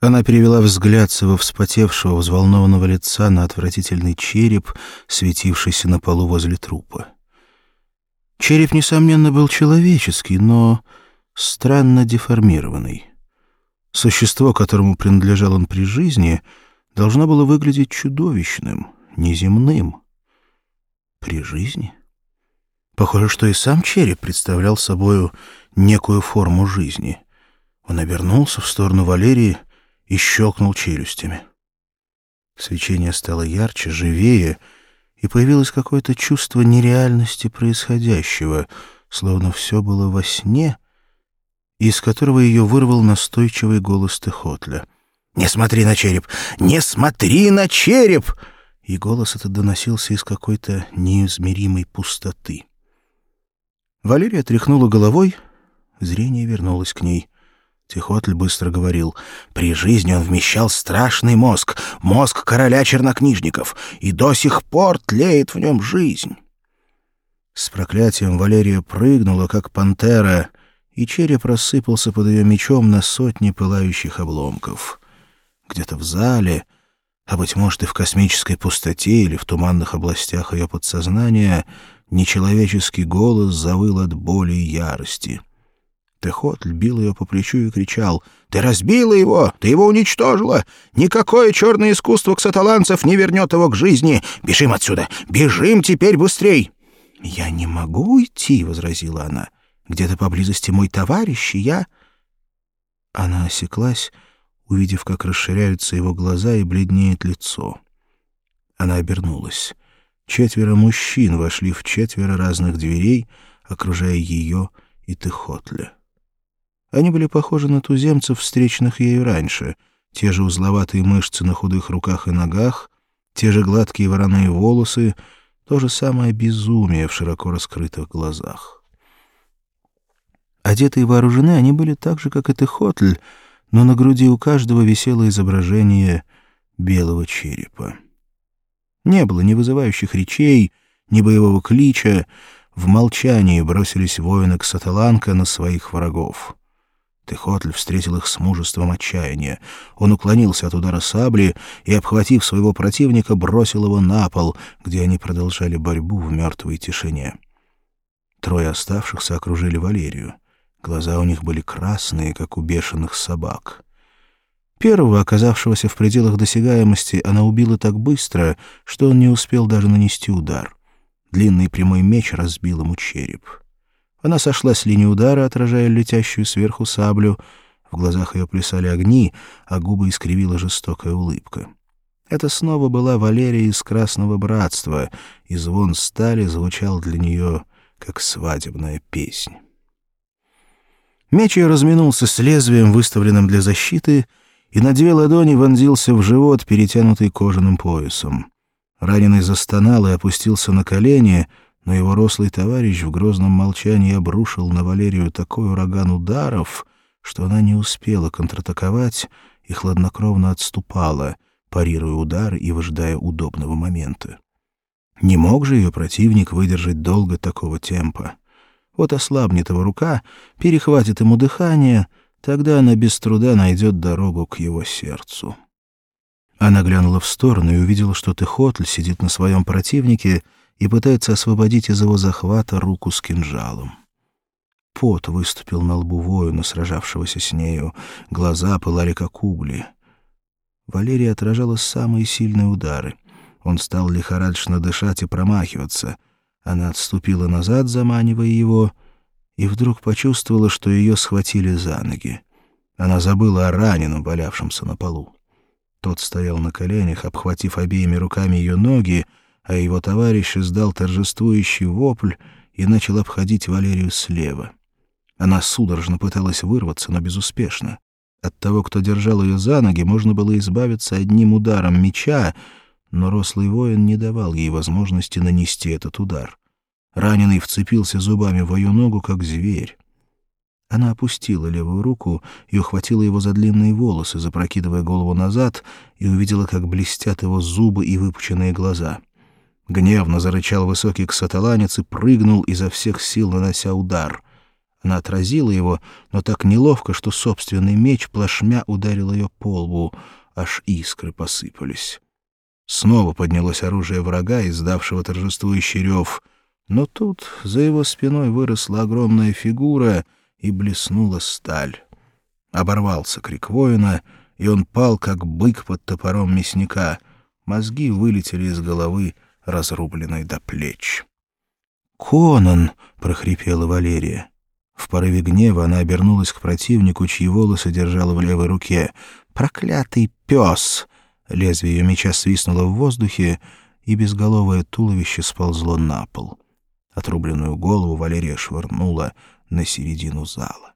Она перевела взгляд своего вспотевшего, взволнованного лица на отвратительный череп, светившийся на полу возле трупа. Череп, несомненно, был человеческий, но странно деформированный. Существо, которому принадлежал он при жизни, должно было выглядеть чудовищным, неземным. При жизни? Похоже, что и сам череп представлял собою некую форму жизни. Он обернулся в сторону Валерии и щелкнул челюстями. Свечение стало ярче, живее, и появилось какое-то чувство нереальности происходящего, словно все было во сне, из которого ее вырвал настойчивый голос Техотля. «Не смотри на череп! Не смотри на череп!» И голос этот доносился из какой-то неизмеримой пустоты. Валерия тряхнула головой, зрение вернулось к ней. Тихотль быстро говорил. «При жизни он вмещал страшный мозг, мозг короля чернокнижников, и до сих пор тлеет в нем жизнь». С проклятием Валерия прыгнула, как пантера, и череп рассыпался под ее мечом на сотни пылающих обломков. Где-то в зале, а, быть может, и в космической пустоте или в туманных областях ее подсознания, нечеловеческий голос завыл от боли и ярости — Техот бил ее по плечу и кричал. «Ты разбила его! Ты его уничтожила! Никакое черное искусство ксаталанцев не вернет его к жизни! Бежим отсюда! Бежим теперь быстрей!» «Я не могу уйти», — возразила она. «Где-то поблизости мой товарищ, и я...» Она осеклась, увидев, как расширяются его глаза и бледнеет лицо. Она обернулась. Четверо мужчин вошли в четверо разных дверей, окружая ее и Техотля. Они были похожи на туземцев, встречных ею раньше. Те же узловатые мышцы на худых руках и ногах, те же гладкие вороные волосы, то же самое безумие в широко раскрытых глазах. Одетые и вооружены они были так же, как и Техотль, но на груди у каждого висело изображение белого черепа. Не было ни вызывающих речей, ни боевого клича. В молчании бросились воины Ксаталанка на своих врагов. Техотль встретил их с мужеством отчаяния. Он уклонился от удара сабли и, обхватив своего противника, бросил его на пол, где они продолжали борьбу в мертвой тишине. Трое оставшихся окружили Валерию. Глаза у них были красные, как у бешеных собак. Первого, оказавшегося в пределах досягаемости, она убила так быстро, что он не успел даже нанести удар. Длинный прямой меч разбил ему череп. Она сошла с линии удара, отражая летящую сверху саблю. В глазах ее плясали огни, а губы искривила жестокая улыбка. Это снова была Валерия из Красного Братства, и звон стали звучал для нее, как свадебная песня. Меч ее разминулся с лезвием, выставленным для защиты, и на две ладони вонзился в живот, перетянутый кожаным поясом. Раненый застонал и опустился на колени — но его рослый товарищ в грозном молчании обрушил на Валерию такой ураган ударов, что она не успела контратаковать и хладнокровно отступала, парируя удар и выжидая удобного момента. Не мог же ее противник выдержать долго такого темпа. Вот ослабнет его рука, перехватит ему дыхание, тогда она без труда найдет дорогу к его сердцу. Она глянула в сторону и увидела, что Техотль сидит на своем противнике — и пытается освободить из его захвата руку с кинжалом. Пот выступил на лбу воина, сражавшегося с нею, глаза пылали, как угли. Валерия отражала самые сильные удары. Он стал лихорадочно дышать и промахиваться. Она отступила назад, заманивая его, и вдруг почувствовала, что ее схватили за ноги. Она забыла о раненом, валявшемся на полу. Тот стоял на коленях, обхватив обеими руками ее ноги, а его товарищ издал торжествующий вопль и начал обходить Валерию слева. Она судорожно пыталась вырваться, но безуспешно. От того, кто держал ее за ноги, можно было избавиться одним ударом меча, но рослый воин не давал ей возможности нанести этот удар. Раненый вцепился зубами в ее ногу, как зверь. Она опустила левую руку и ухватила его за длинные волосы, запрокидывая голову назад, и увидела, как блестят его зубы и выпученные глаза — Гневно зарычал высокий ксаталанец и прыгнул изо всех сил, нанося удар. Она отразила его, но так неловко, что собственный меч плашмя ударил ее по лбу, аж искры посыпались. Снова поднялось оружие врага, издавшего торжествующий рев, но тут за его спиной выросла огромная фигура и блеснула сталь. Оборвался крик воина, и он пал, как бык под топором мясника. Мозги вылетели из головы, разрубленной до плеч. «Конан!» — прохрипела Валерия. В порыве гнева она обернулась к противнику, чьи волосы держала в левой руке. «Проклятый пес!» Лезвие ее меча свистнуло в воздухе, и безголовое туловище сползло на пол. Отрубленную голову Валерия швырнула на середину зала.